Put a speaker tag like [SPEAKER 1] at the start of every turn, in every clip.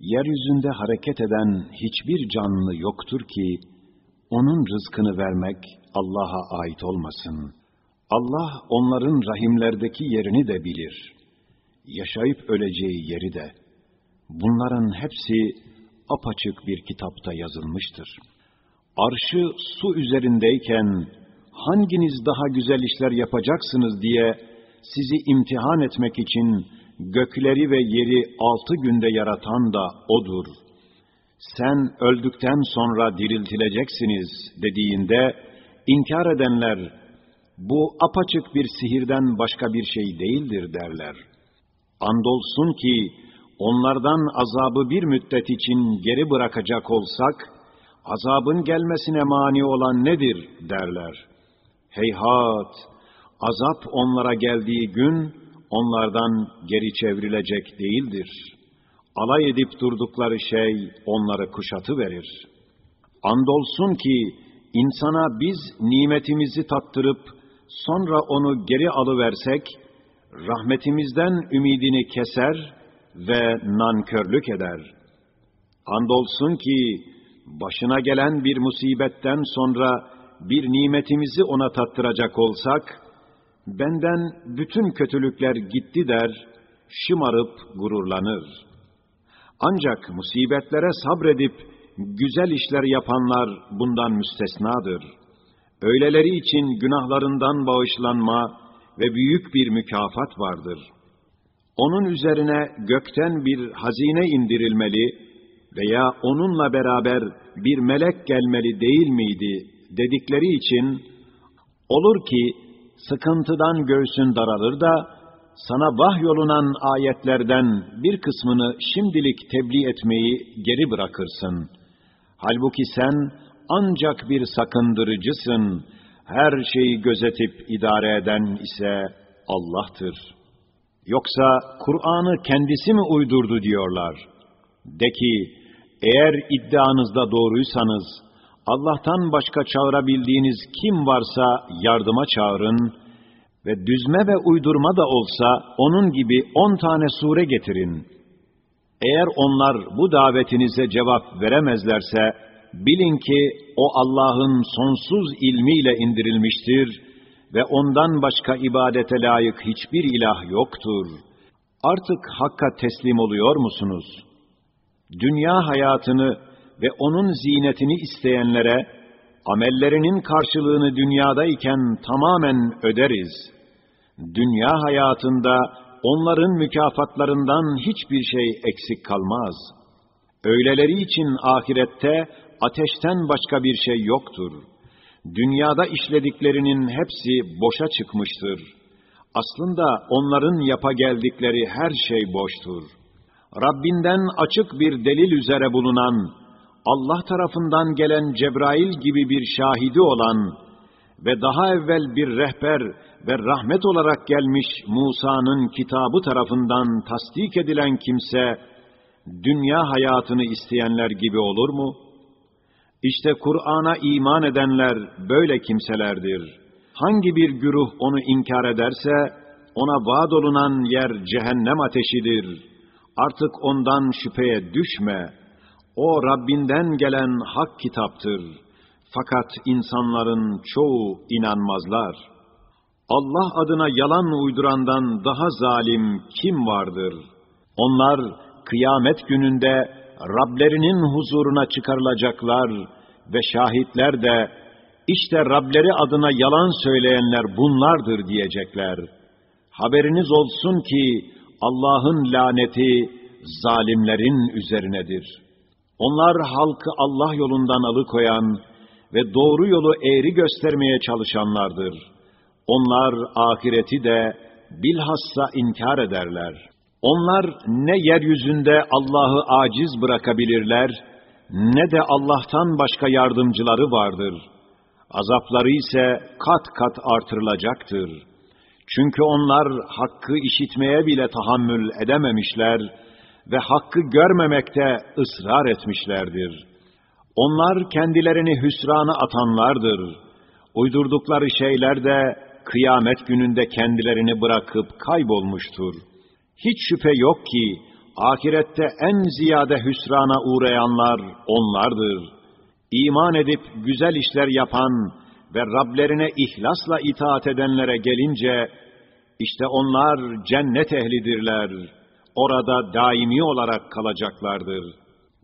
[SPEAKER 1] Yeryüzünde hareket eden hiçbir canlı yoktur ki, onun rızkını vermek Allah'a ait olmasın. Allah onların rahimlerdeki yerini de bilir. Yaşayıp öleceği yeri de. Bunların hepsi apaçık bir kitapta yazılmıştır. Arşı su üzerindeyken, hanginiz daha güzel işler yapacaksınız diye sizi imtihan etmek için gökleri ve yeri altı günde yaratan da O'dur. Sen öldükten sonra diriltileceksiniz dediğinde, inkar edenler, bu apaçık bir sihirden başka bir şey değildir derler. Andolsun ki, onlardan azabı bir müddet için geri bırakacak olsak, azabın gelmesine mani olan nedir derler. Heyhat! Azap onlara geldiği gün, onlardan geri çevrilecek değildir. Alay edip durdukları şey onları kuşatı verir. Andolsun ki insana biz nimetimizi tattırıp sonra onu geri alıversek, rahmetimizden ümidini keser ve nankörlük eder. Andolsun ki başına gelen bir musibetten sonra bir nimetimizi ona tattıracak olsak, benden bütün kötülükler gitti der, şımarıp gururlanır. Ancak musibetlere sabredip güzel işler yapanlar bundan müstesnadır. Öyleleri için günahlarından bağışlanma ve büyük bir mükafat vardır. Onun üzerine gökten bir hazine indirilmeli veya onunla beraber bir melek gelmeli değil miydi dedikleri için, olur ki sıkıntıdan göğsün daralır da, sana vahyolunan ayetlerden bir kısmını şimdilik tebliğ etmeyi geri bırakırsın. Halbuki sen ancak bir sakındırıcısın, her şeyi gözetip idare eden ise Allah'tır. Yoksa Kur'an'ı kendisi mi uydurdu diyorlar. De ki, eğer iddianızda doğruysanız, Allah'tan başka çağırabildiğiniz kim varsa yardıma çağırın ve düzme ve uydurma da olsa onun gibi on tane sure getirin. Eğer onlar bu davetinize cevap veremezlerse, bilin ki o Allah'ın sonsuz ilmiyle indirilmiştir ve ondan başka ibadete layık hiçbir ilah yoktur. Artık Hakk'a teslim oluyor musunuz? Dünya hayatını ve onun zinetini isteyenlere, amellerinin karşılığını dünyadayken tamamen öderiz. Dünya hayatında onların mükafatlarından hiçbir şey eksik kalmaz. Öyleleri için ahirette ateşten başka bir şey yoktur. Dünyada işlediklerinin hepsi boşa çıkmıştır. Aslında onların yapa geldikleri her şey boştur. Rabbinden açık bir delil üzere bulunan, Allah tarafından gelen Cebrail gibi bir şahidi olan ve daha evvel bir rehber ve rahmet olarak gelmiş Musa'nın kitabı tarafından tasdik edilen kimse, dünya hayatını isteyenler gibi olur mu? İşte Kur'an'a iman edenler böyle kimselerdir. Hangi bir güruh onu inkar ederse, ona vaad olunan yer cehennem ateşidir. Artık ondan şüpheye düşme. O Rabbinden gelen hak kitaptır. Fakat insanların çoğu inanmazlar. Allah adına yalan uydurandan daha zalim kim vardır? Onlar kıyamet gününde Rablerinin huzuruna çıkarılacaklar ve şahitler de işte Rableri adına yalan söyleyenler bunlardır diyecekler. Haberiniz olsun ki Allah'ın laneti zalimlerin üzerinedir. Onlar halkı Allah yolundan alıkoyan ve doğru yolu eğri göstermeye çalışanlardır. Onlar ahireti de bilhassa inkar ederler. Onlar ne yeryüzünde Allah'ı aciz bırakabilirler, ne de Allah'tan başka yardımcıları vardır. Azapları ise kat kat artırılacaktır. Çünkü onlar hakkı işitmeye bile tahammül edememişler ve hakkı görmemekte ısrar etmişlerdir. Onlar kendilerini hüsrana atanlardır. Uydurdukları şeyler de kıyamet gününde kendilerini bırakıp kaybolmuştur. Hiç şüphe yok ki Ahirette en ziyade hüsrana uğrayanlar onlardır. İman edip güzel işler yapan ve Rablerine ihlasla itaat edenlere gelince, işte onlar cennet ehlidirler. Orada daimi olarak kalacaklardır.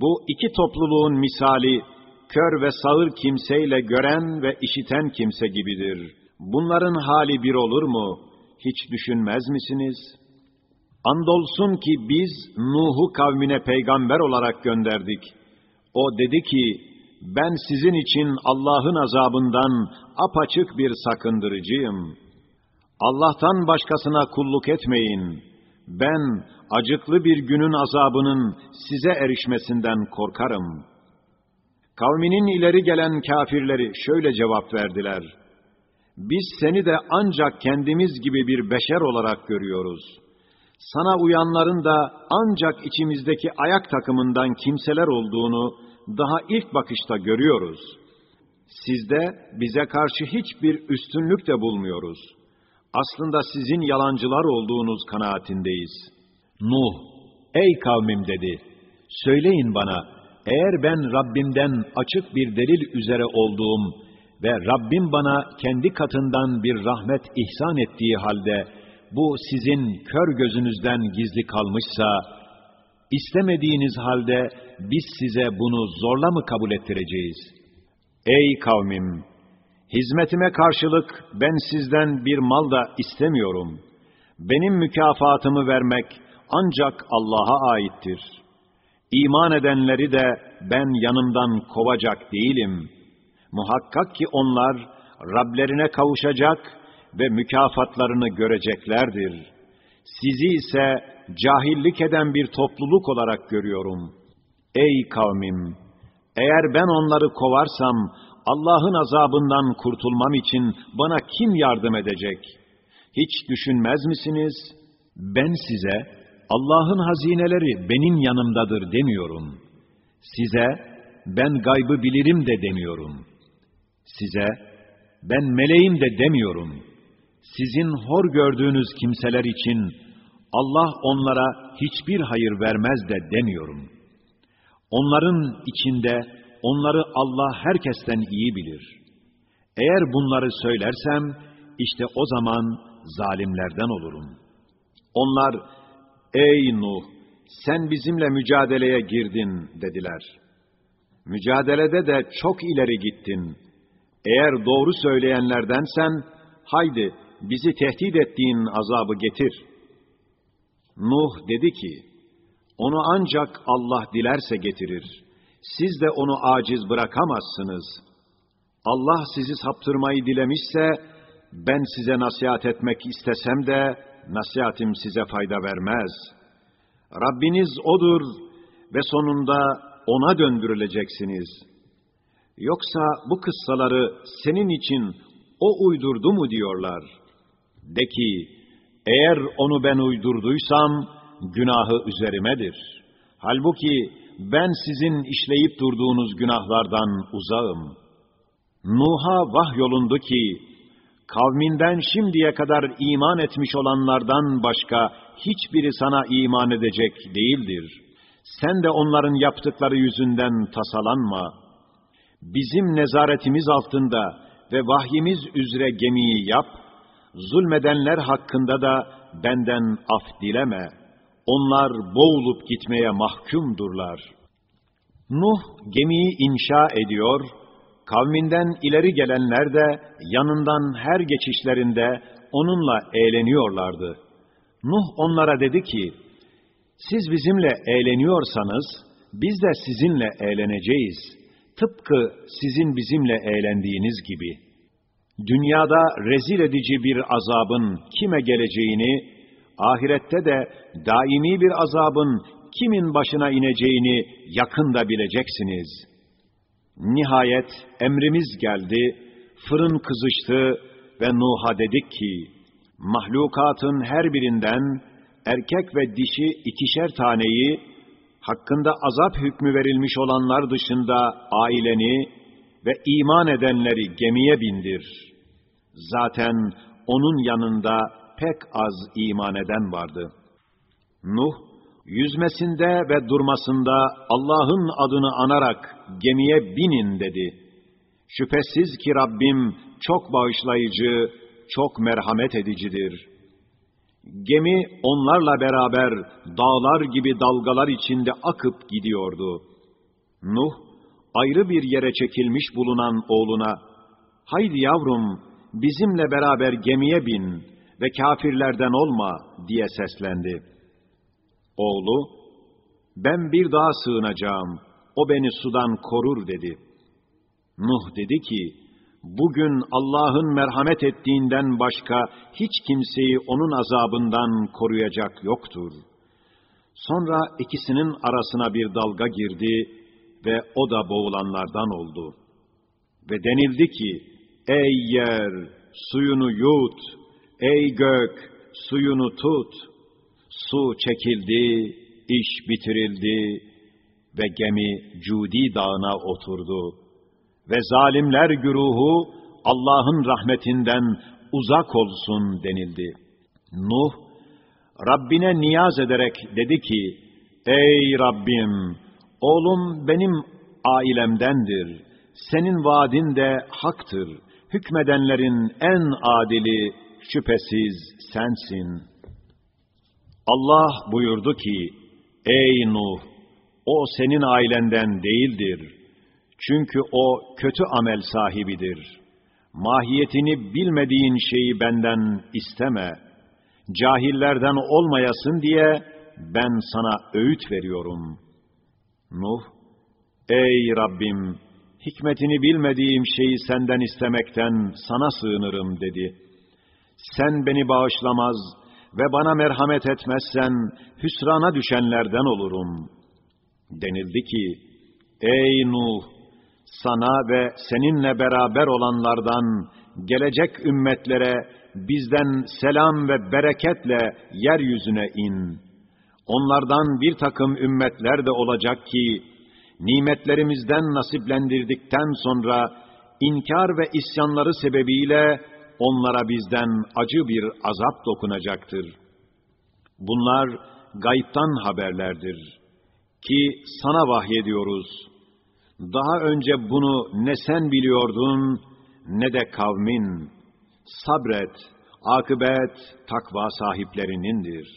[SPEAKER 1] Bu iki topluluğun misali, kör ve sağır kimseyle gören ve işiten kimse gibidir. Bunların hali bir olur mu? Hiç düşünmez misiniz? Andolsun ki biz Nuh'u kavmine peygamber olarak gönderdik. O dedi ki, ben sizin için Allah'ın azabından apaçık bir sakındırıcıyım. Allah'tan başkasına kulluk etmeyin. Ben acıklı bir günün azabının size erişmesinden korkarım. Kavminin ileri gelen kafirleri şöyle cevap verdiler. Biz seni de ancak kendimiz gibi bir beşer olarak görüyoruz. Sana uyanların da ancak içimizdeki ayak takımından kimseler olduğunu daha ilk bakışta görüyoruz. Sizde bize karşı hiçbir üstünlük de bulmuyoruz. Aslında sizin yalancılar olduğunuz kanaatindeyiz.
[SPEAKER 2] Nuh, ey kavmim dedi, söyleyin bana, eğer ben Rabbimden açık bir delil üzere olduğum ve Rabbim bana kendi katından bir rahmet ihsan ettiği halde, bu sizin kör gözünüzden gizli kalmışsa, istemediğiniz halde biz size bunu zorla mı kabul ettireceğiz?
[SPEAKER 1] Ey kavmim! Hizmetime karşılık ben sizden bir mal da istemiyorum. Benim mükafatımı vermek ancak Allah'a aittir. İman edenleri de ben yanımdan kovacak değilim. Muhakkak ki onlar Rablerine kavuşacak ve mükafatlarını göreceklerdir. Sizi ise cahillik eden bir topluluk olarak görüyorum. Ey kavmim! Eğer ben onları kovarsam, Allah'ın azabından kurtulmam için bana kim yardım edecek? Hiç düşünmez misiniz?
[SPEAKER 2] Ben size, Allah'ın hazineleri benim yanımdadır demiyorum. Size, ben gaybı bilirim de demiyorum. Size, ben meleğim de demiyorum. Sizin hor gördüğünüz kimseler için, Allah onlara hiçbir hayır vermez de demiyorum. Onların içinde, onları Allah herkesten iyi bilir. Eğer bunları söylersem, işte o zaman zalimlerden olurum.
[SPEAKER 1] Onlar, ey Nuh, sen bizimle mücadeleye girdin dediler. Mücadelede de çok ileri gittin. Eğer doğru söyleyenlerdensen, haydi bizi tehdit ettiğin azabı getir. Nuh dedi ki, onu ancak Allah dilerse getirir. Siz de onu aciz bırakamazsınız. Allah sizi saptırmayı dilemişse, ben size nasihat etmek istesem de, nasihatim size fayda vermez. Rabbiniz O'dur ve sonunda O'na döndürüleceksiniz. Yoksa bu kıssaları senin için O uydurdu mu diyorlar. De ki, eğer onu ben uydurduysam, günahı üzerimedir. Halbuki ben sizin işleyip durduğunuz günahlardan uzağım. Nuh'a vahyolundu ki, kavminden şimdiye kadar iman etmiş olanlardan başka hiçbiri sana iman edecek değildir. Sen de onların yaptıkları yüzünden tasalanma. Bizim nezaretimiz altında ve vahyimiz üzere gemiyi yap, zulmedenler hakkında da benden af dileme. Onlar boğulup gitmeye mahkumdurlar. Nuh gemiyi inşa ediyor, kavminden ileri gelenler de yanından her geçişlerinde onunla eğleniyorlardı. Nuh onlara dedi ki, siz bizimle eğleniyorsanız, biz de sizinle eğleneceğiz. Tıpkı sizin bizimle eğlendiğiniz gibi. Dünyada rezil edici bir azabın kime geleceğini, ahirette de daimi bir azabın kimin başına ineceğini yakında bileceksiniz. Nihayet emrimiz geldi, fırın kızıştı ve Nuh'a dedik ki, mahlukatın her birinden erkek ve dişi ikişer taneyi, hakkında azap hükmü verilmiş olanlar dışında aileni ve iman edenleri gemiye bindir. Zaten onun yanında pek az iman eden vardı. Nuh, Yüzmesinde ve durmasında Allah'ın adını anarak gemiye binin dedi. Şüphesiz ki Rabbim çok bağışlayıcı, çok merhamet edicidir. Gemi onlarla beraber dağlar gibi dalgalar içinde akıp gidiyordu. Nuh, ayrı bir yere çekilmiş bulunan oğluna, haydi yavrum bizimle beraber gemiye bin ve kafirlerden olma diye seslendi. Oğlu, ben bir daha sığınacağım, o beni sudan korur dedi. Nuh dedi ki, bugün Allah'ın merhamet ettiğinden başka hiç kimseyi onun azabından koruyacak yoktur. Sonra ikisinin arasına bir dalga girdi ve o da boğulanlardan oldu. Ve denildi ki, ey yer, suyunu yut, ey gök, suyunu tut. Su çekildi, iş bitirildi ve gemi Cudi dağına oturdu.'' ve zalimler güruhu Allah'ın rahmetinden uzak olsun denildi. Nuh, Rabbine niyaz ederek dedi ki, Ey Rabbim, oğlum benim ailemdendir. Senin vaadin de haktır. Hükmedenlerin en adili şüphesiz sensin. Allah buyurdu ki, Ey Nuh, o senin ailenden değildir.'' Çünkü o kötü amel sahibidir. Mahiyetini bilmediğin şeyi benden isteme. Cahillerden olmayasın diye ben sana öğüt veriyorum. Nuh, ey Rabbim, hikmetini bilmediğim şeyi senden istemekten sana sığınırım dedi. Sen beni bağışlamaz ve bana merhamet etmezsen hüsrana düşenlerden olurum. Denildi ki, ey Nuh, sana ve seninle beraber olanlardan gelecek ümmetlere bizden selam ve bereketle yeryüzüne in. Onlardan bir takım ümmetler de olacak ki, nimetlerimizden nasiplendirdikten sonra, inkar ve isyanları sebebiyle onlara bizden acı bir azap dokunacaktır. Bunlar gayiptan haberlerdir ki sana vahyediyoruz.'' Daha önce bunu ne sen biliyordun ne de kavmin. Sabret, akıbet takva sahiplerinindir.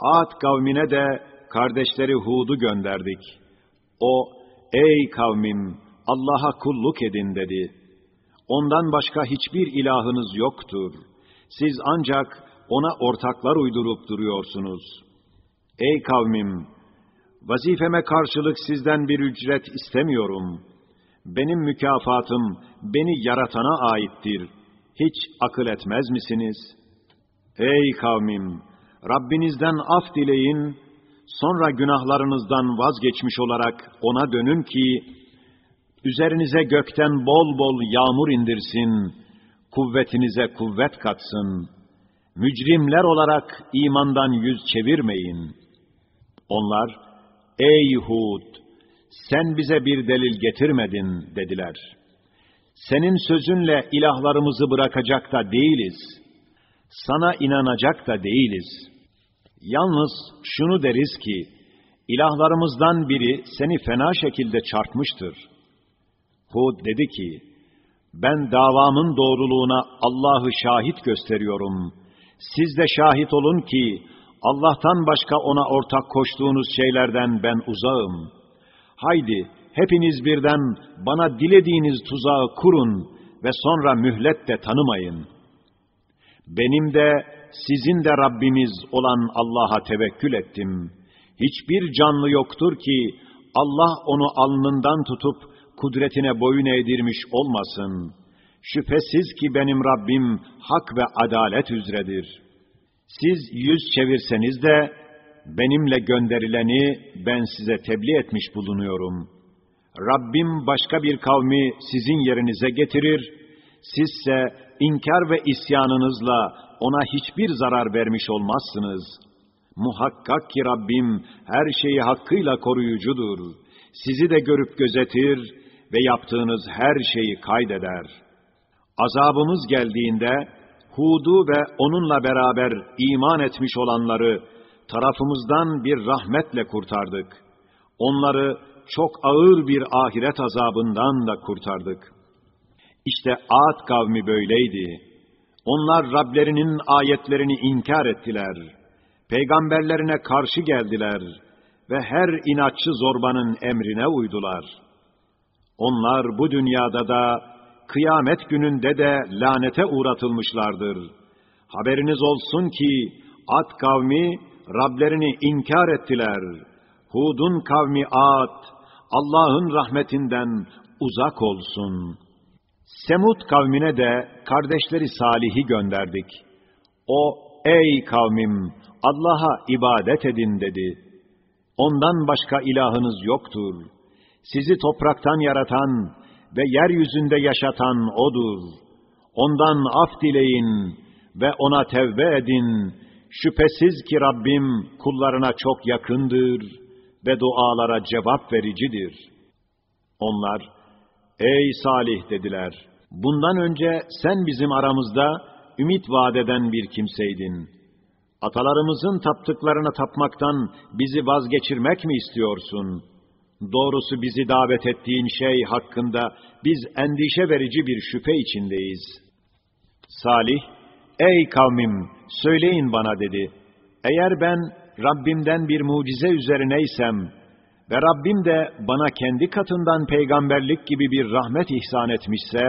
[SPEAKER 1] Ad kavmine de kardeşleri Hud'u gönderdik. O, ey kavmim, Allah'a kulluk edin dedi. Ondan başka hiçbir ilahınız yoktur. Siz ancak ona ortaklar uydurup duruyorsunuz. Ey kavmim, Vazifeme karşılık sizden bir ücret istemiyorum. Benim mükafatım beni yaratana aittir. Hiç akıl etmez misiniz? Ey kavmim! Rabbinizden af dileyin, sonra günahlarınızdan vazgeçmiş olarak ona dönün ki, üzerinize gökten bol bol yağmur indirsin, kuvvetinize kuvvet katsın. Mücrimler olarak imandan yüz çevirmeyin. Onlar, Ey Hud! Sen bize bir delil getirmedin dediler. Senin sözünle ilahlarımızı bırakacak da değiliz. Sana inanacak da değiliz. Yalnız şunu deriz ki, ilahlarımızdan biri seni fena şekilde çarpmıştır. Hud dedi ki, ben davamın doğruluğuna Allah'ı şahit gösteriyorum. Siz de şahit olun ki, Allah'tan başka ona ortak koştuğunuz şeylerden ben uzağım. Haydi hepiniz birden bana dilediğiniz tuzağı kurun ve sonra mühlet de tanımayın. Benim de sizin de Rabbimiz olan Allah'a tevekkül ettim. Hiçbir canlı yoktur ki Allah onu alnından tutup kudretine boyun eğdirmiş olmasın. Şüphesiz ki benim Rabbim hak ve adalet üzredir.'' Siz yüz çevirseniz de benimle gönderileni ben size tebliğ etmiş bulunuyorum. Rabbim başka bir kavmi sizin yerinize getirir, sizse inkar ve isyanınızla ona hiçbir zarar vermiş olmazsınız. Muhakkak ki Rabbim her şeyi hakkıyla koruyucudur. Sizi de görüp gözetir ve yaptığınız her şeyi kaydeder. Azabımız geldiğinde, Hud'u ve onunla beraber iman etmiş olanları tarafımızdan bir rahmetle kurtardık. Onları çok ağır bir ahiret azabından da kurtardık. İşte Ad kavmi böyleydi. Onlar Rablerinin ayetlerini inkar ettiler. Peygamberlerine karşı geldiler ve her inatçı zorbanın emrine uydular. Onlar bu dünyada da, kıyamet gününde de lanete uğratılmışlardır. Haberiniz olsun ki, Ad kavmi Rablerini inkar ettiler. Hud'un kavmi Ad, Allah'ın rahmetinden uzak olsun. Semud kavmine de kardeşleri Salih'i gönderdik. O, ey kavmim, Allah'a ibadet edin dedi. Ondan başka ilahınız yoktur. Sizi topraktan yaratan ve yeryüzünde yaşatan O'dur. Ondan af dileyin ve O'na tevbe edin. Şüphesiz ki Rabbim kullarına çok yakındır ve dualara cevap vericidir. Onlar, ey Salih dediler, bundan önce sen bizim aramızda ümit vadeden bir kimseydin. Atalarımızın taptıklarına tapmaktan bizi vazgeçirmek mi istiyorsun? Doğrusu bizi davet ettiğin şey hakkında biz endişe verici bir şüphe içindeyiz. Salih, ey kavmim söyleyin bana dedi. Eğer ben Rabbimden bir mucize üzerineysem ve Rabbim de bana kendi katından peygamberlik gibi bir rahmet ihsan etmişse,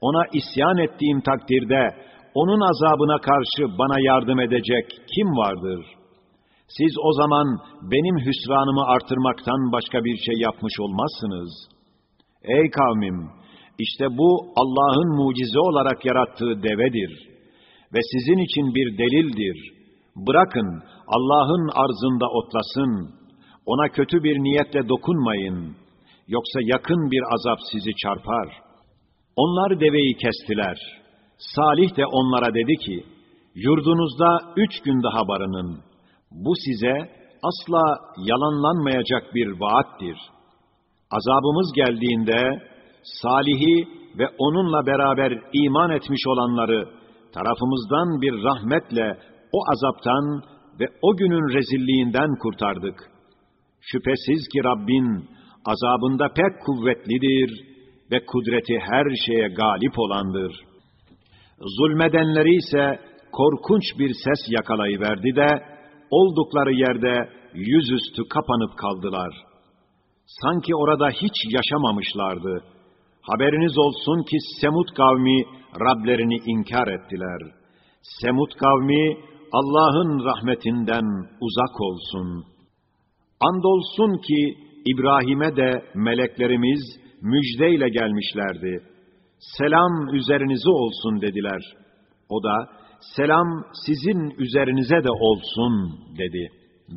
[SPEAKER 1] ona isyan ettiğim takdirde onun azabına karşı bana yardım edecek kim vardır? Siz o zaman benim hüsranımı artırmaktan başka bir şey yapmış olmazsınız. Ey kavmim! işte bu Allah'ın mucize olarak yarattığı devedir ve sizin için bir delildir. Bırakın Allah'ın arzında otlasın. Ona kötü bir niyetle dokunmayın. Yoksa yakın bir azap sizi çarpar. Onlar deveyi kestiler. Salih de onlara dedi ki, yurdunuzda üç gün daha barının. Bu size asla yalanlanmayacak bir vaattir. Azabımız geldiğinde, Salih'i ve onunla beraber iman etmiş olanları tarafımızdan bir rahmetle o azaptan ve o günün rezilliğinden kurtardık. Şüphesiz ki Rabbin azabında pek kuvvetlidir ve kudreti her şeye galip olandır. Zulmedenleri ise korkunç bir ses yakalayıverdi de, oldukları yerde yüzüstü kapanıp kaldılar. Sanki orada hiç yaşamamışlardı. Haberiniz olsun ki Semud kavmi Rablerini inkar ettiler. Semud kavmi Allah'ın rahmetinden uzak olsun. Andolsun ki İbrahim'e de meleklerimiz müjdeyle gelmişlerdi. Selam üzerinize olsun dediler. O da selam sizin üzerinize de olsun dedi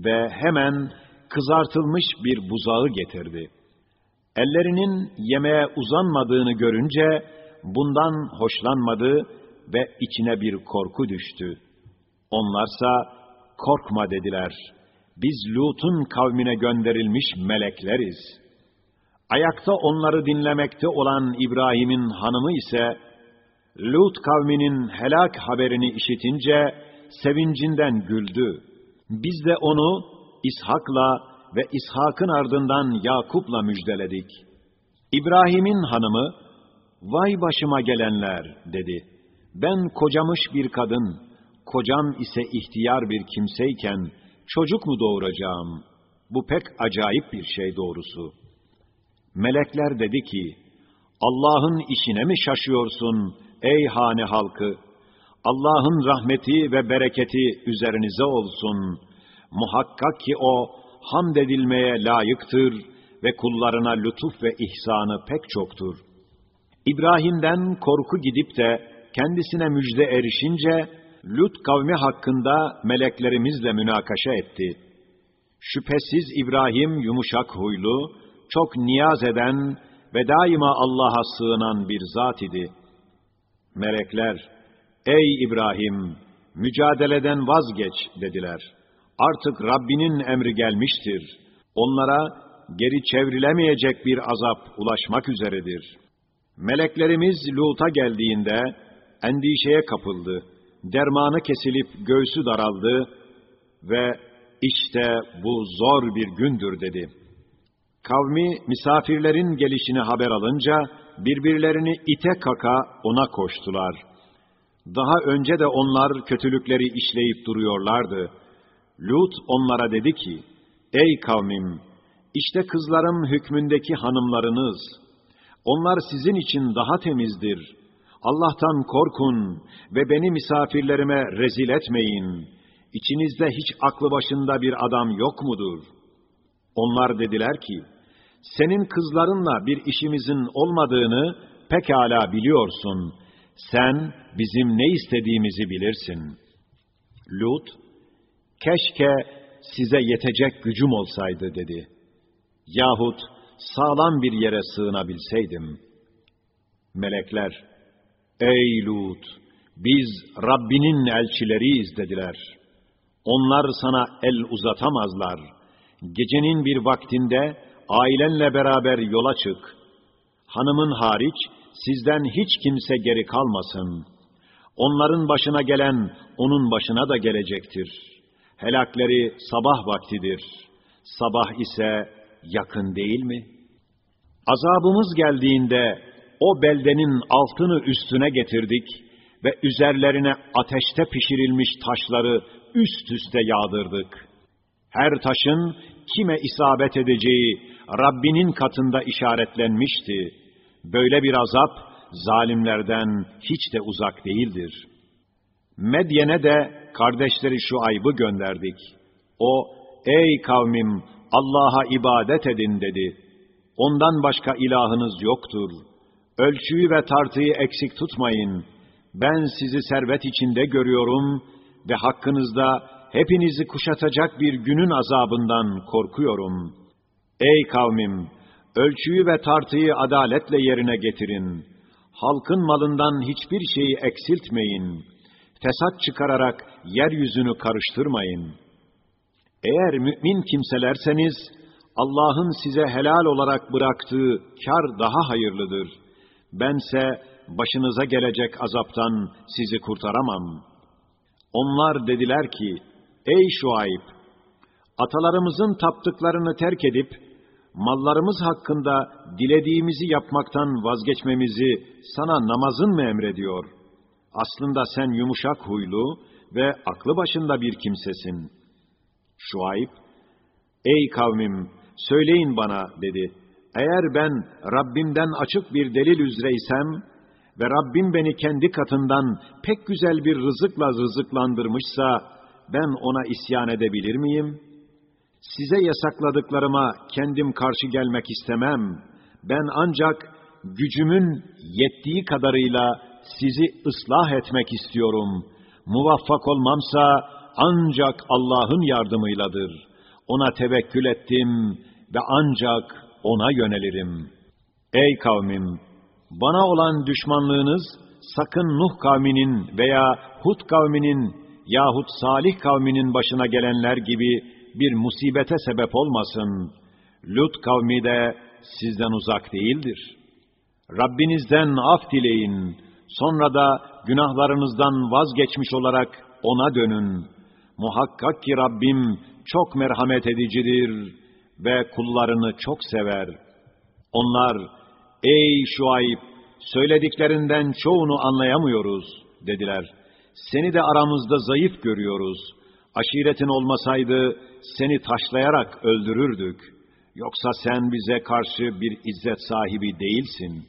[SPEAKER 1] ve hemen kızartılmış bir buzağı getirdi. Ellerinin yemeğe uzanmadığını görünce bundan hoşlanmadı ve içine bir korku düştü. Onlarsa korkma dediler. Biz Lut'un kavmine gönderilmiş melekleriz. Ayakta onları dinlemekte olan İbrahim'in hanımı ise Lut kavminin helak haberini işitince sevincinden güldü. Biz de onu İshak'la ve İshak'ın ardından Yakup'la müjdeledik. İbrahim'in hanımı, vay başıma gelenler dedi. Ben kocamış bir kadın, kocam ise ihtiyar bir kimseyken çocuk mu doğuracağım? Bu pek acayip bir şey doğrusu. Melekler dedi ki, Allah'ın işine mi şaşıyorsun ey hane halkı? Allah'ın rahmeti ve bereketi üzerinize olsun. Muhakkak ki o hamd edilmeye layıktır ve kullarına lütuf ve ihsanı pek çoktur. İbrahim'den korku gidip de kendisine müjde erişince Lut kavmi hakkında meleklerimizle münakaşa etti. Şüphesiz İbrahim yumuşak huylu, çok niyaz eden ve daima Allah'a sığınan bir zat idi. Melekler, ey İbrahim, mücadeleden vazgeç dediler. Artık Rabbinin emri gelmiştir. Onlara geri çevrilemeyecek bir azap ulaşmak üzeredir. Meleklerimiz Lut'a geldiğinde endişeye kapıldı dermanı kesilip göğsü daraldı ve işte bu zor bir gündür dedi. Kavmi misafirlerin gelişini haber alınca birbirlerini ite kaka ona koştular. Daha önce de onlar kötülükleri işleyip duruyorlardı. Lut onlara dedi ki, Ey kavmim! İşte kızlarım hükmündeki hanımlarınız. Onlar sizin için daha temizdir. Allah'tan korkun ve beni misafirlerime rezil etmeyin. İçinizde hiç aklı başında bir adam yok mudur? Onlar dediler ki, senin kızlarınla bir işimizin olmadığını pekala biliyorsun. Sen bizim ne istediğimizi bilirsin. Lut, keşke size yetecek gücüm olsaydı dedi. Yahut sağlam bir yere sığınabilseydim. Melekler, ey Lut, biz Rabbinin elçileriyiz dediler. Onlar sana el uzatamazlar. Gecenin bir vaktinde ailenle beraber yola çık. Hanımın hariç sizden hiç kimse geri kalmasın. Onların başına gelen onun başına da gelecektir. Helakleri sabah vaktidir. Sabah ise yakın değil mi? Azabımız geldiğinde o beldenin altını üstüne getirdik ve üzerlerine ateşte pişirilmiş taşları üst üste yağdırdık. Her taşın kime isabet edeceği Rabbinin katında işaretlenmişti. Böyle bir azap zalimlerden hiç de uzak değildir. Medyen'e de kardeşleri şu aybı gönderdik. O, ey kavmim Allah'a ibadet edin dedi. Ondan başka ilahınız yoktur. Ölçüyü ve tartıyı eksik tutmayın. Ben sizi servet içinde görüyorum ve hakkınızda hepinizi kuşatacak bir günün azabından korkuyorum. Ey kavmim! Ölçüyü ve tartıyı adaletle yerine getirin. Halkın malından hiçbir şeyi eksiltmeyin. Fesat çıkararak yeryüzünü karıştırmayın. Eğer mümin kimselerseniz, Allah'ın size helal olarak bıraktığı kar daha hayırlıdır. Bense başınıza gelecek azaptan sizi kurtaramam. Onlar dediler ki, Ey Şuayb! Atalarımızın taptıklarını terk edip, mallarımız hakkında dilediğimizi yapmaktan vazgeçmemizi sana namazın mı emrediyor? Aslında sen yumuşak huylu ve aklı başında bir kimsesin. Şuayb, Ey kavmim, söyleyin bana dedi. Eğer ben Rabbimden açık bir delil üzreysem ve Rabbim beni kendi katından pek güzel bir rızıkla rızıklandırmışsa ben ona isyan edebilir miyim? Size yasakladıklarıma kendim karşı gelmek istemem. Ben ancak gücümün yettiği kadarıyla sizi ıslah etmek istiyorum. Muvaffak olmamsa ancak Allah'ın yardımıyladır. Ona tevekkül ettim ve ancak ona yönelirim. Ey kavmim! Bana olan düşmanlığınız sakın Nuh kavminin veya Hud kavminin yahut Salih kavminin başına gelenler gibi bir musibete sebep olmasın. Lut kavmi de sizden uzak değildir. Rabbinizden af dileyin, sonra da günahlarınızdan vazgeçmiş olarak ona dönün. Muhakkak ki Rabbim çok merhamet edicidir ve kullarını çok sever. Onlar, ey Şuayb, söylediklerinden çoğunu anlayamıyoruz, dediler. Seni de aramızda zayıf görüyoruz. Aşiretin olmasaydı seni taşlayarak öldürürdük. Yoksa sen bize karşı bir izzet sahibi değilsin.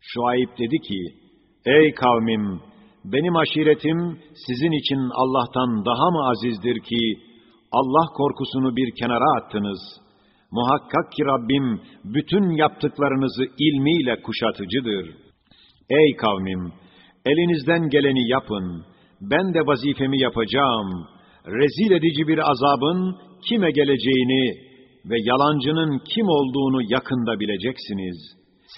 [SPEAKER 1] Şuayb dedi ki, Ey kavmim, benim aşiretim sizin için Allah'tan daha mı azizdir ki, Allah korkusunu bir kenara attınız. Muhakkak ki Rabbim bütün yaptıklarınızı ilmiyle kuşatıcıdır. Ey kavmim, elinizden geleni yapın. Ben de vazifemi yapacağım. Rezil edici bir azabın kime geleceğini ve yalancının kim olduğunu yakında bileceksiniz.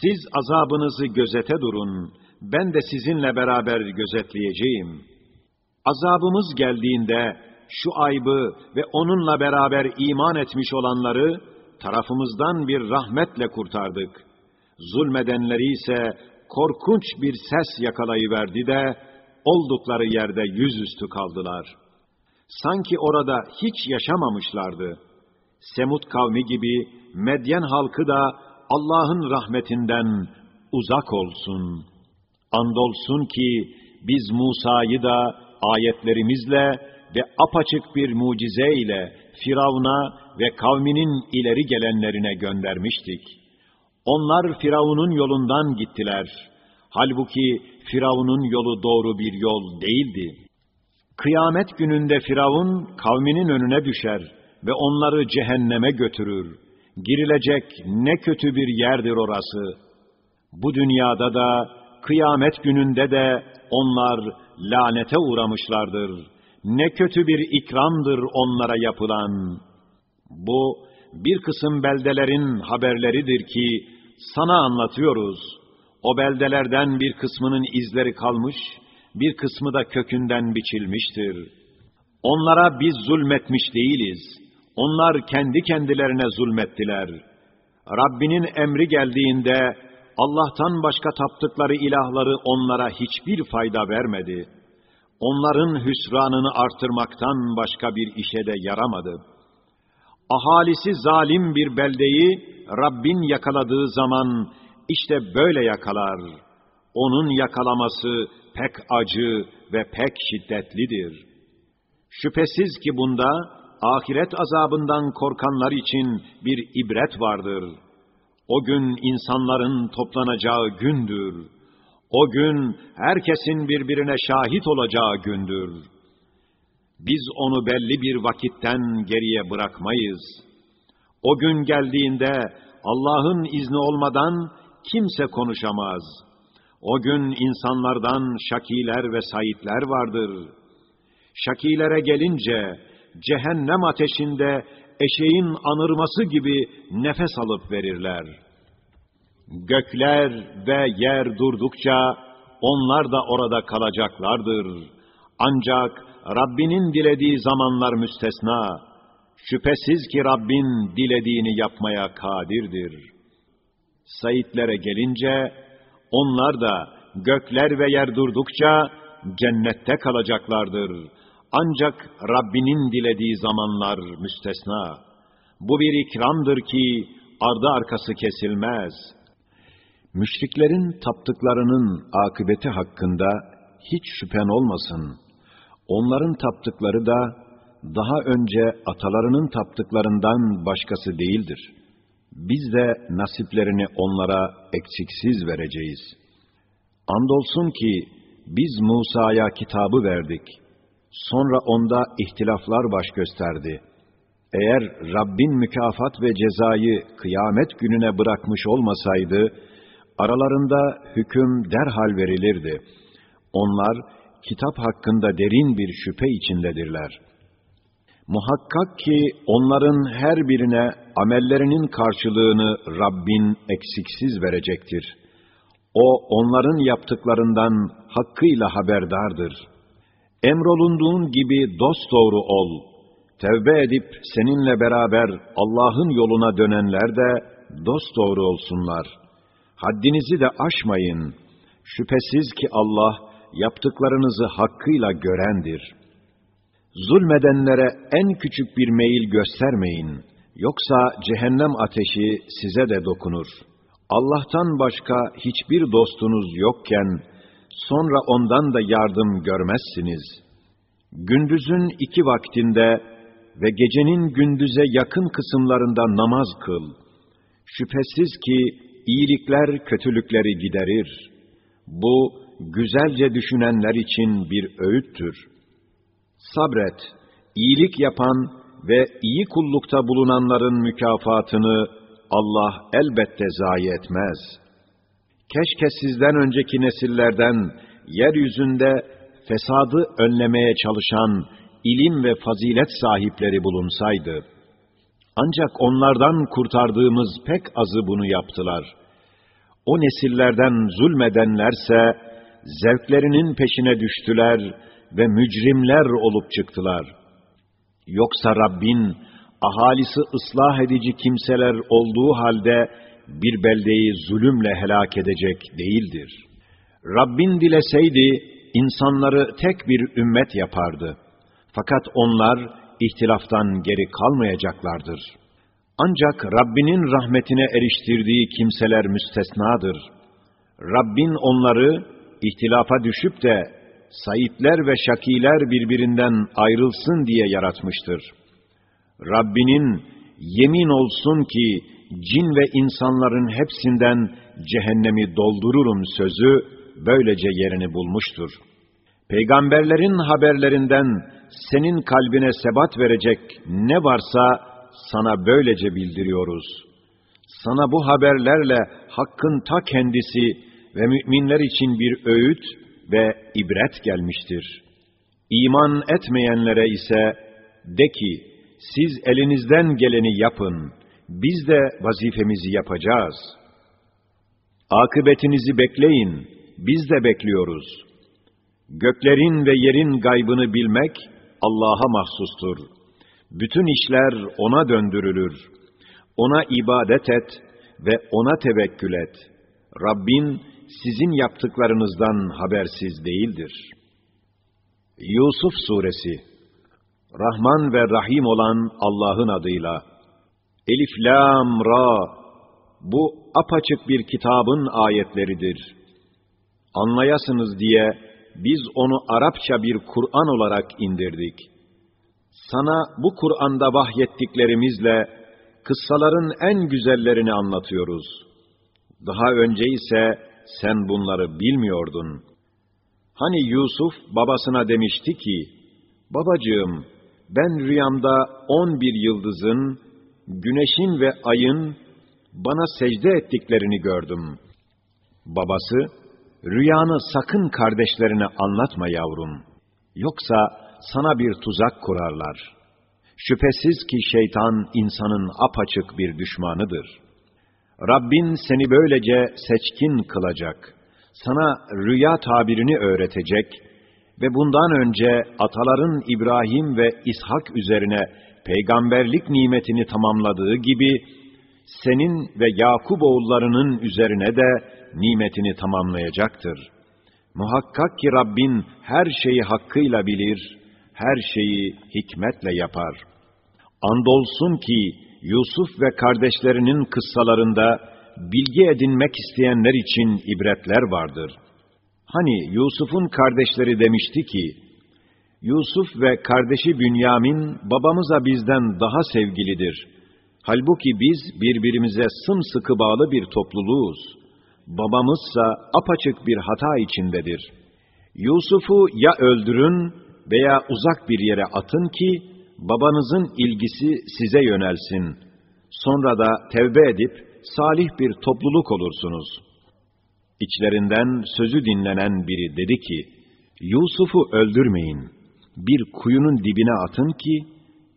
[SPEAKER 1] Siz azabınızı gözete durun. Ben de sizinle beraber gözetleyeceğim. Azabımız geldiğinde şu aybı ve onunla beraber iman etmiş olanları tarafımızdan bir rahmetle kurtardık. Zulmedenleri ise korkunç bir ses yakalayıverdi de oldukları yerde yüzüstü kaldılar.
[SPEAKER 2] Sanki orada hiç yaşamamışlardı. Semut kavmi gibi Medyen halkı da Allah'ın rahmetinden uzak olsun. Andolsun ki biz Musa'yı da ayetlerimizle ve apaçık bir mucize ile Firavun'a ve kavminin ileri gelenlerine göndermiştik. Onlar Firavun'un yolundan gittiler. Halbuki Firavun'un yolu doğru bir yol değildi. Kıyamet gününde Firavun kavminin önüne düşer ve onları cehenneme götürür. Girilecek ne kötü bir yerdir orası. Bu dünyada da, kıyamet gününde de onlar lanete uğramışlardır. Ne kötü bir ikramdır onlara yapılan. Bu, bir kısım beldelerin haberleridir ki, sana anlatıyoruz. O beldelerden bir kısmının izleri kalmış, bir kısmı da kökünden biçilmiştir. Onlara biz zulmetmiş değiliz. Onlar kendi kendilerine zulmettiler. Rabbinin emri geldiğinde, Allah'tan başka taptıkları ilahları onlara hiçbir fayda vermedi. Onların hüsranını artırmaktan başka bir işe de yaramadı. Ahalisi zalim bir beldeyi Rabbin yakaladığı zaman işte böyle yakalar. Onun yakalaması pek acı ve pek şiddetlidir. Şüphesiz ki bunda ahiret azabından korkanlar için bir ibret vardır.'' O gün insanların toplanacağı gündür. O gün herkesin birbirine şahit olacağı gündür. Biz onu belli bir vakitten geriye bırakmayız. O gün geldiğinde Allah'ın izni olmadan kimse konuşamaz. O gün insanlardan şakiler ve saitler vardır. Şakilere gelince cehennem ateşinde eşeğin anırması gibi nefes alıp verirler. Gökler ve yer durdukça onlar da orada kalacaklardır. Ancak Rabbinin dilediği zamanlar müstesna. Şüphesiz ki Rabbin dilediğini yapmaya kadirdir. Sayitlere gelince onlar da gökler ve yer durdukça cennette kalacaklardır. Ancak Rabbinin dilediği zamanlar müstesna. Bu bir ikramdır ki ardı arkası kesilmez. Müşriklerin taptıklarının akıbeti hakkında hiç şüphen olmasın. Onların taptıkları da daha önce atalarının taptıklarından başkası değildir. Biz de nasiplerini onlara eksiksiz vereceğiz. Andolsun ki biz Musa'ya kitabı verdik. Sonra onda ihtilaflar baş gösterdi. Eğer Rabbin mükafat ve cezayı kıyamet gününe bırakmış olmasaydı, aralarında hüküm derhal verilirdi. Onlar, kitap hakkında derin bir şüphe içindedirler. Muhakkak ki onların her birine amellerinin karşılığını Rabbin eksiksiz verecektir. O, onların yaptıklarından hakkıyla haberdardır.'' Emrolunduğun gibi dost doğru ol. Tevbe edip seninle beraber Allah'ın yoluna dönenler de dost doğru olsunlar. Haddinizi de aşmayın. Şüphesiz ki Allah yaptıklarınızı hakkıyla görendir. Zulmedenlere en küçük bir meyil göstermeyin. Yoksa cehennem ateşi size de dokunur. Allah'tan başka hiçbir dostunuz yokken, sonra ondan da yardım görmezsiniz. Gündüzün iki vaktinde ve gecenin gündüze yakın kısımlarında namaz kıl. Şüphesiz ki iyilikler kötülükleri giderir. Bu, güzelce düşünenler için bir öğüttür. Sabret, iyilik yapan ve iyi kullukta bulunanların mükafatını Allah elbette zayi etmez.'' Keşke sizden önceki nesillerden yeryüzünde fesadı önlemeye çalışan ilim ve fazilet sahipleri bulunsaydı. Ancak onlardan kurtardığımız pek azı bunu yaptılar. O nesillerden zulmedenlerse zevklerinin peşine düştüler ve mücrimler olup çıktılar. Yoksa Rabbin ahalisi ıslah edici kimseler olduğu halde bir beldeyi zulümle helak edecek değildir. Rabbin dileseydi, insanları tek bir ümmet yapardı.
[SPEAKER 1] Fakat onlar ihtilaftan geri kalmayacaklardır. Ancak Rabbinin rahmetine eriştirdiği kimseler müstesnadır. Rabbin onları ihtilafa düşüp de saitler ve şakiler birbirinden ayrılsın diye yaratmıştır. Rabbinin yemin olsun ki cin ve insanların hepsinden cehennemi doldururum sözü böylece yerini bulmuştur. Peygamberlerin haberlerinden senin kalbine sebat verecek ne varsa sana böylece bildiriyoruz. Sana bu haberlerle hakkın ta kendisi ve müminler için bir öğüt ve ibret gelmiştir. İman etmeyenlere ise de ki, siz elinizden geleni yapın, biz de vazifemizi yapacağız. Akıbetinizi bekleyin, biz de bekliyoruz. Göklerin ve yerin gaybını bilmek Allah'a mahsustur. Bütün işler O'na döndürülür. O'na ibadet et ve O'na tevekkül et. Rabbin sizin yaptıklarınızdan habersiz değildir. Yusuf Suresi Rahman ve Rahim olan Allah'ın adıyla Elif, Lam, Ra Bu apaçık bir kitabın ayetleridir. Anlayasınız diye biz onu Arapça bir Kur'an olarak indirdik. Sana bu Kur'an'da vahyettiklerimizle kıssaların en güzellerini anlatıyoruz. Daha önce ise sen bunları bilmiyordun. Hani Yusuf babasına demişti ki, Babacığım, ben rüyamda on bir yıldızın, güneşin ve ayın bana secde ettiklerini gördüm. Babası, rüyanı sakın kardeşlerine anlatma yavrum. Yoksa sana bir tuzak kurarlar. Şüphesiz ki şeytan insanın apaçık bir düşmanıdır. Rabbin seni böylece seçkin kılacak. Sana rüya tabirini öğretecek ve bundan önce ataların İbrahim ve İshak üzerine peygamberlik nimetini tamamladığı gibi, senin ve Yakup oğullarının üzerine de nimetini tamamlayacaktır. Muhakkak ki Rabbin her şeyi hakkıyla bilir, her şeyi hikmetle yapar. Andolsun ki Yusuf ve kardeşlerinin kıssalarında bilgi edinmek isteyenler için ibretler vardır. Hani Yusuf'un kardeşleri demişti ki, Yusuf ve kardeşi Bünyamin babamıza bizden daha sevgilidir. Halbuki biz birbirimize sımsıkı bağlı bir topluluğuz. Babamızsa apaçık bir hata içindedir. Yusuf'u ya öldürün veya uzak bir yere atın ki, babanızın ilgisi size yönelsin. Sonra da tevbe edip salih bir topluluk olursunuz. İçlerinden sözü dinlenen biri dedi ki, Yusuf'u öldürmeyin, bir kuyunun dibine atın ki,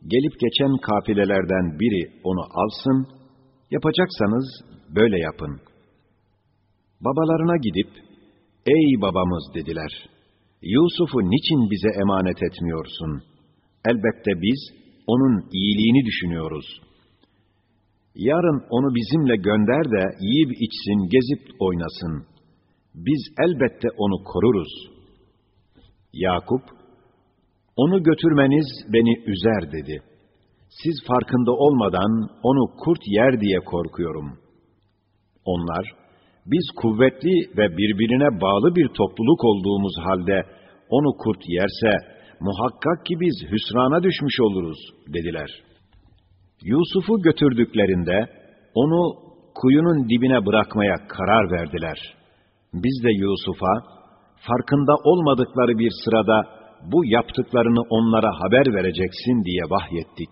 [SPEAKER 1] gelip geçen kafilelerden biri onu alsın, yapacaksanız böyle yapın. Babalarına gidip, ey babamız dediler, Yusuf'u niçin bize emanet etmiyorsun? Elbette biz onun iyiliğini düşünüyoruz. Yarın onu bizimle gönder de yiyip içsin, gezip oynasın. Biz elbette onu koruruz. Yakup, onu götürmeniz beni üzer dedi. Siz farkında olmadan onu kurt yer diye korkuyorum. Onlar, biz kuvvetli ve birbirine bağlı bir topluluk olduğumuz halde onu kurt yerse, muhakkak ki biz hüsrana düşmüş oluruz, dediler. Yusuf'u götürdüklerinde, onu kuyunun dibine bırakmaya karar verdiler. Biz de Yusuf'a, farkında olmadıkları bir sırada, bu yaptıklarını onlara haber vereceksin diye vahyettik.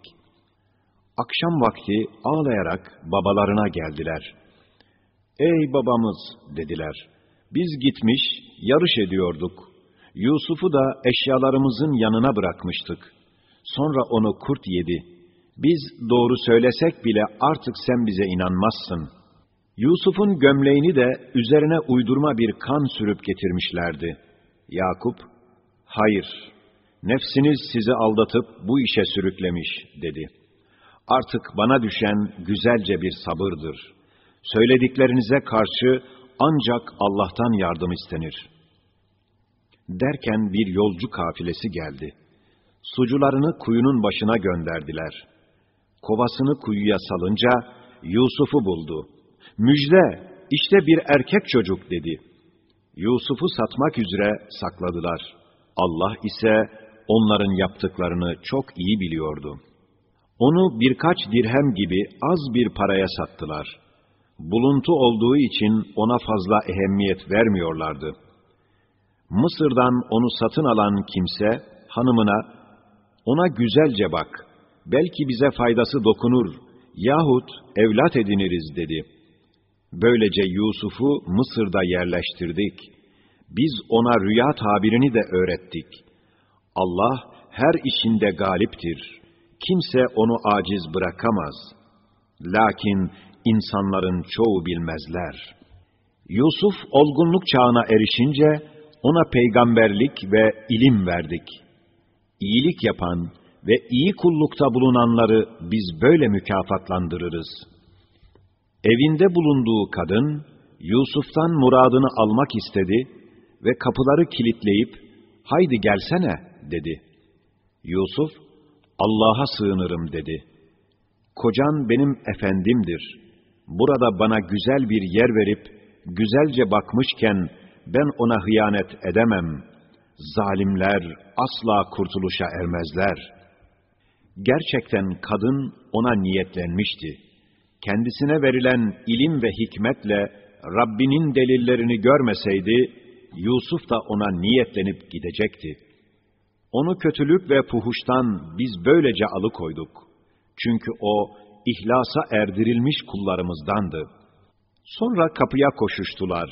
[SPEAKER 1] Akşam vakti ağlayarak babalarına geldiler. Ey babamız dediler, biz gitmiş, yarış ediyorduk. Yusuf'u da eşyalarımızın yanına bırakmıştık. Sonra onu kurt yedi. Biz doğru söylesek bile artık sen bize inanmazsın. Yusuf'un gömleğini de üzerine uydurma bir kan sürüp getirmişlerdi. Yakup, hayır, nefsiniz sizi aldatıp bu işe sürüklemiş, dedi. Artık bana düşen güzelce bir sabırdır. Söylediklerinize karşı ancak Allah'tan yardım istenir.'' Derken bir yolcu kafilesi geldi. Sucularını kuyunun başına gönderdiler. Kovasını kuyuya salınca Yusuf'u buldu. Müjde, işte bir erkek çocuk dedi. Yusuf'u satmak üzere sakladılar. Allah ise onların yaptıklarını çok iyi biliyordu. Onu birkaç dirhem gibi az bir paraya sattılar. Buluntu olduğu için ona fazla ehemmiyet vermiyorlardı. Mısır'dan onu satın alan kimse hanımına ona güzelce bak, belki bize faydası dokunur yahut evlat ediniriz dedi. Böylece Yusuf'u Mısır'da yerleştirdik. Biz ona rüya tabirini de öğrettik. Allah her işinde galiptir. Kimse onu aciz bırakamaz. Lakin insanların çoğu bilmezler. Yusuf olgunluk çağına erişince ona peygamberlik ve ilim verdik. İyilik yapan ve iyi kullukta bulunanları biz böyle mükafatlandırırız. Evinde bulunduğu kadın, Yusuf'tan muradını almak istedi ve kapıları kilitleyip, haydi gelsene dedi. Yusuf, Allah'a sığınırım dedi. Kocan benim efendimdir. Burada bana güzel bir yer verip, güzelce bakmışken, ben ona hıyanet edemem. Zalimler asla kurtuluşa ermezler. Gerçekten kadın ona niyetlenmişti. Kendisine verilen ilim ve hikmetle Rabbinin delillerini görmeseydi, Yusuf da ona niyetlenip gidecekti. Onu kötülük ve puhuştan biz böylece alıkoyduk. Çünkü o, ihlasa erdirilmiş kullarımızdandı. Sonra kapıya koşuştular.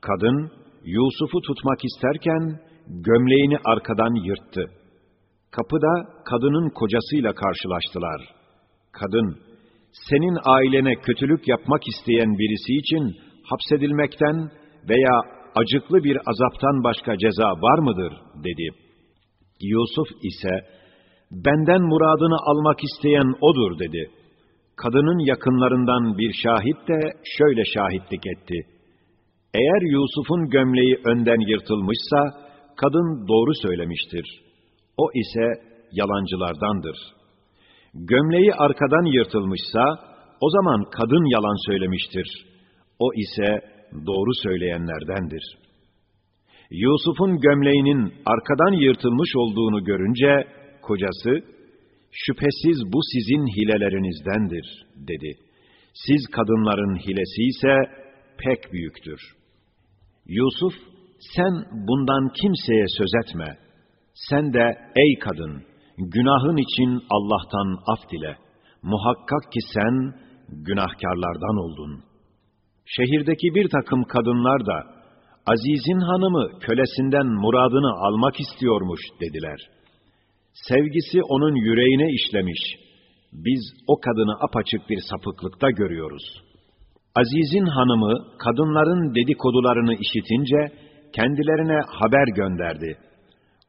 [SPEAKER 1] Kadın, Yusuf'u tutmak isterken, gömleğini arkadan yırttı. Kapıda kadının kocasıyla karşılaştılar. Kadın, senin ailene kötülük yapmak isteyen birisi için hapsedilmekten veya acıklı bir azaptan başka ceza var mıdır? dedi. Yusuf ise, benden muradını almak isteyen odur dedi. Kadının yakınlarından bir şahit de şöyle şahitlik etti. Eğer Yusuf'un gömleği önden yırtılmışsa, kadın doğru söylemiştir. O ise yalancılardandır. Gömleği arkadan yırtılmışsa, o zaman kadın yalan söylemiştir. O ise doğru söyleyenlerdendir. Yusuf'un gömleğinin arkadan yırtılmış olduğunu görünce, kocası, şüphesiz bu sizin hilelerinizdendir, dedi. Siz kadınların hilesi ise pek büyüktür. Yusuf, sen bundan kimseye söz etme. Sen de ey kadın, günahın için Allah'tan af dile. Muhakkak ki sen günahkarlardan oldun. Şehirdeki bir takım kadınlar da, Aziz'in hanımı kölesinden muradını almak istiyormuş dediler. Sevgisi onun yüreğine işlemiş. Biz o kadını apaçık bir sapıklıkta görüyoruz. Aziz'in hanımı kadınların dedikodularını işitince kendilerine haber gönderdi.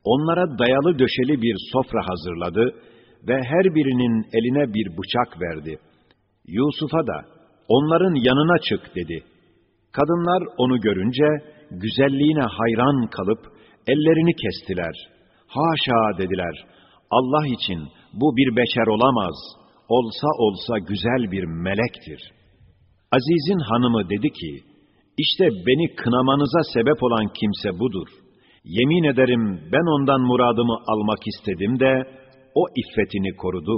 [SPEAKER 1] Onlara dayalı döşeli bir sofra hazırladı ve her birinin eline bir bıçak verdi. Yusuf'a da onların yanına çık dedi. Kadınlar onu görünce güzelliğine hayran kalıp ellerini kestiler. Haşa dediler. Allah için bu bir beşer olamaz. Olsa olsa güzel bir melektir. Aziz'in hanımı dedi ki, işte beni kınamanıza sebep olan kimse budur. Yemin ederim ben ondan muradımı almak istedim de, o iffetini korudu.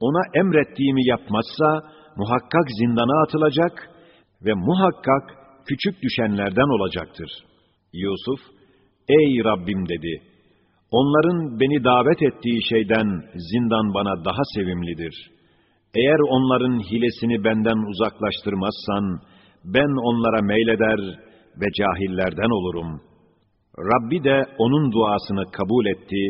[SPEAKER 1] Ona emrettiğimi yapmazsa, muhakkak zindana atılacak ve muhakkak küçük düşenlerden olacaktır. Yusuf, ey Rabbim dedi, onların beni davet ettiği şeyden zindan bana daha sevimlidir. Eğer onların hilesini benden uzaklaştırmazsan, ben onlara meyleder ve cahillerden olurum. Rabbi de onun duasını kabul etti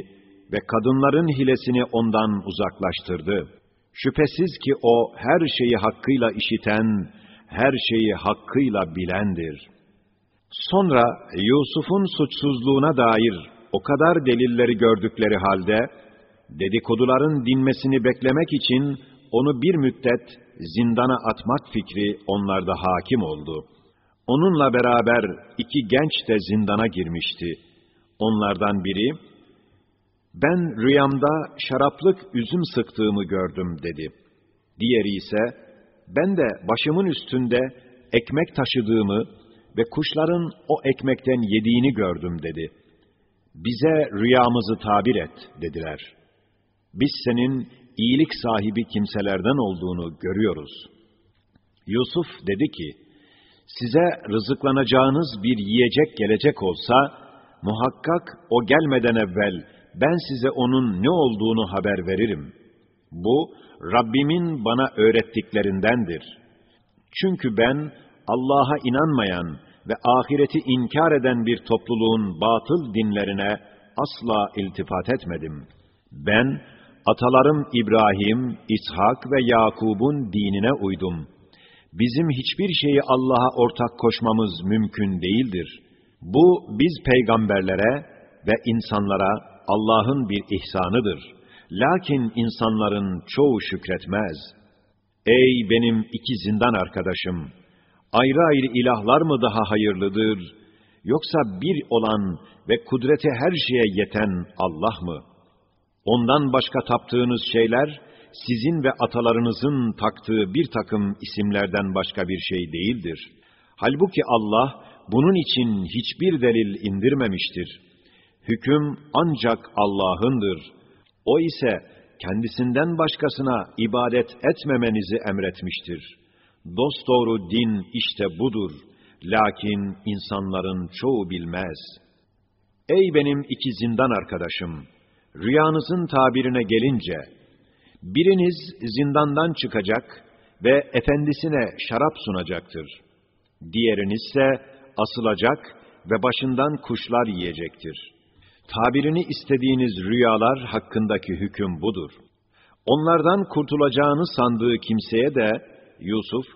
[SPEAKER 1] ve kadınların hilesini ondan uzaklaştırdı. Şüphesiz ki o her şeyi hakkıyla işiten, her şeyi hakkıyla bilendir. Sonra Yusuf'un suçsuzluğuna dair o kadar delilleri gördükleri halde, dedikoduların dinmesini beklemek için onu bir müddet zindana atmak fikri onlarda hakim oldu. Onunla beraber iki genç de zindana girmişti. Onlardan biri,
[SPEAKER 2] Ben rüyamda şaraplık üzüm sıktığımı gördüm dedi. Diğeri ise, ben de başımın üstünde ekmek taşıdığımı ve kuşların o ekmekten yediğini gördüm dedi. Bize rüyamızı tabir et dediler. Biz senin iyilik sahibi kimselerden olduğunu görüyoruz. Yusuf dedi ki, size rızıklanacağınız bir yiyecek gelecek olsa, muhakkak o gelmeden evvel ben size onun ne olduğunu haber veririm. Bu, Rabbimin bana öğrettiklerindendir. Çünkü ben, Allah'a inanmayan ve ahireti inkar eden bir topluluğun batıl dinlerine asla iltifat etmedim. Ben, atalarım İbrahim, İshak ve Yakub'un dinine uydum. Bizim hiçbir şeyi Allah'a ortak koşmamız mümkün değildir. Bu, biz peygamberlere ve insanlara Allah'ın bir ihsanıdır. Lakin insanların çoğu şükretmez. Ey benim iki zindan arkadaşım! Ayrı ayrı ilahlar mı daha hayırlıdır? Yoksa bir olan ve kudreti her şeye yeten Allah mı? Ondan başka taptığınız şeyler, sizin ve atalarınızın taktığı bir takım isimlerden başka bir şey değildir. Halbuki Allah, bunun için hiçbir delil indirmemiştir. Hüküm ancak Allah'ındır. O ise kendisinden başkasına ibadet etmemenizi emretmiştir. Dosdoğru din işte budur. Lakin insanların çoğu bilmez. Ey benim iki zindan arkadaşım! Rüyanızın tabirine gelince, biriniz zindandan çıkacak ve efendisine şarap sunacaktır. Diğeriniz ise asılacak ve başından kuşlar yiyecektir. Tabirini istediğiniz rüyalar hakkındaki hüküm budur. Onlardan kurtulacağını sandığı kimseye de Yusuf,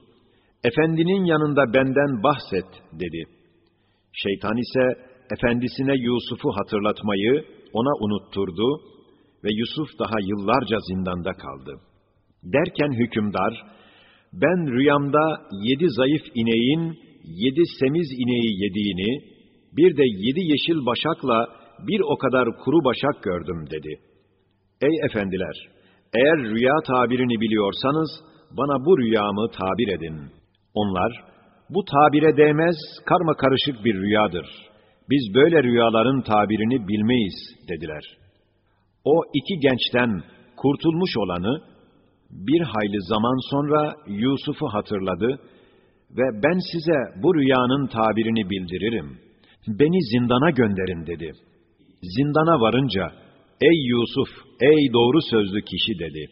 [SPEAKER 2] efendinin yanında benden bahset dedi. Şeytan ise efendisine Yusuf'u hatırlatmayı ona unutturdu ve Yusuf daha yıllarca zindanda kaldı. Derken hükümdar, ben rüyamda yedi zayıf ineğin yedi semiz ineği yediğini, bir de yedi yeşil başakla bir o kadar kuru başak gördüm dedi. Ey efendiler! Eğer rüya tabirini biliyorsanız, bana bu rüyamı tabir edin. Onlar, bu tabire değmez, karma karışık bir rüyadır. Biz böyle rüyaların tabirini bilmeyiz, dediler. O iki gençten kurtulmuş olanı, bir hayli zaman sonra Yusuf'u hatırladı ve ben size bu rüyanın tabirini bildiririm. Beni zindana gönderin dedi. Zindana varınca, ey Yusuf, ey doğru sözlü kişi dedi.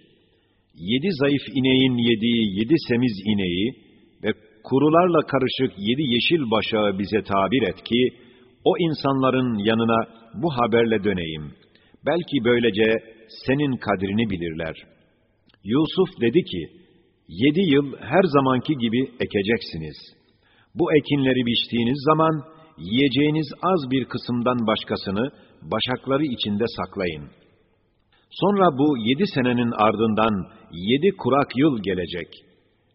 [SPEAKER 2] Yedi zayıf ineğin yediği yedi semiz ineği ve kurularla karışık yedi yeşil başağı bize tabir et ki, o insanların yanına bu haberle döneyim. Belki böylece senin kadrini bilirler. Yusuf dedi ki, yedi yıl her zamanki gibi ekeceksiniz. Bu ekinleri biçtiğiniz zaman, yiyeceğiniz az bir kısımdan başkasını başakları içinde saklayın. Sonra bu yedi senenin ardından yedi kurak yıl gelecek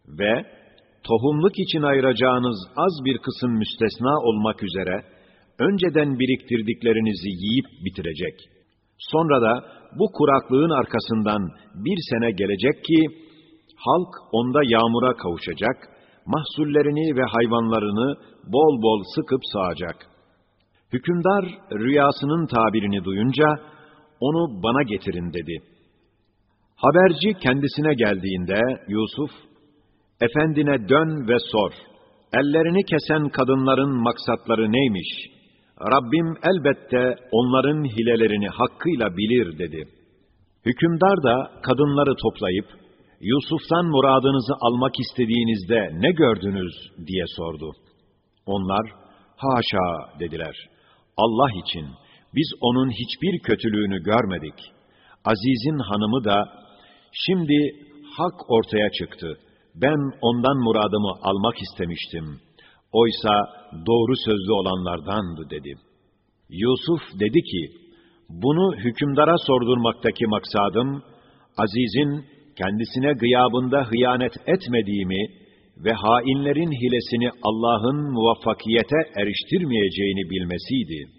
[SPEAKER 2] ve tohumluk için ayıracağınız az bir kısım müstesna olmak üzere, önceden biriktirdiklerinizi yiyip bitirecek. Sonra da bu kuraklığın arkasından bir sene gelecek ki, halk onda yağmura kavuşacak, mahsullerini ve hayvanlarını bol bol sıkıp sağacak. Hükümdar rüyasının tabirini duyunca, onu bana getirin dedi. Haberci kendisine geldiğinde Yusuf, Efendine dön ve sor, ellerini kesen kadınların maksatları neymiş? Rabbim elbette onların hilelerini hakkıyla bilir dedi. Hükümdar da kadınları toplayıp, Yusuf'tan muradınızı almak istediğinizde ne gördünüz diye sordu. Onlar, haşa dediler. Allah için biz onun hiçbir kötülüğünü görmedik. Aziz'in hanımı da, şimdi hak ortaya çıktı. Ben ondan muradımı almak istemiştim. Oysa doğru sözlü olanlardandı dedi. Yusuf dedi ki, bunu hükümdara sordurmaktaki maksadım, Aziz'in kendisine gıyabında hıyanet etmediğimi ve hainlerin hilesini Allah'ın muvaffakiyete eriştirmeyeceğini bilmesiydi.''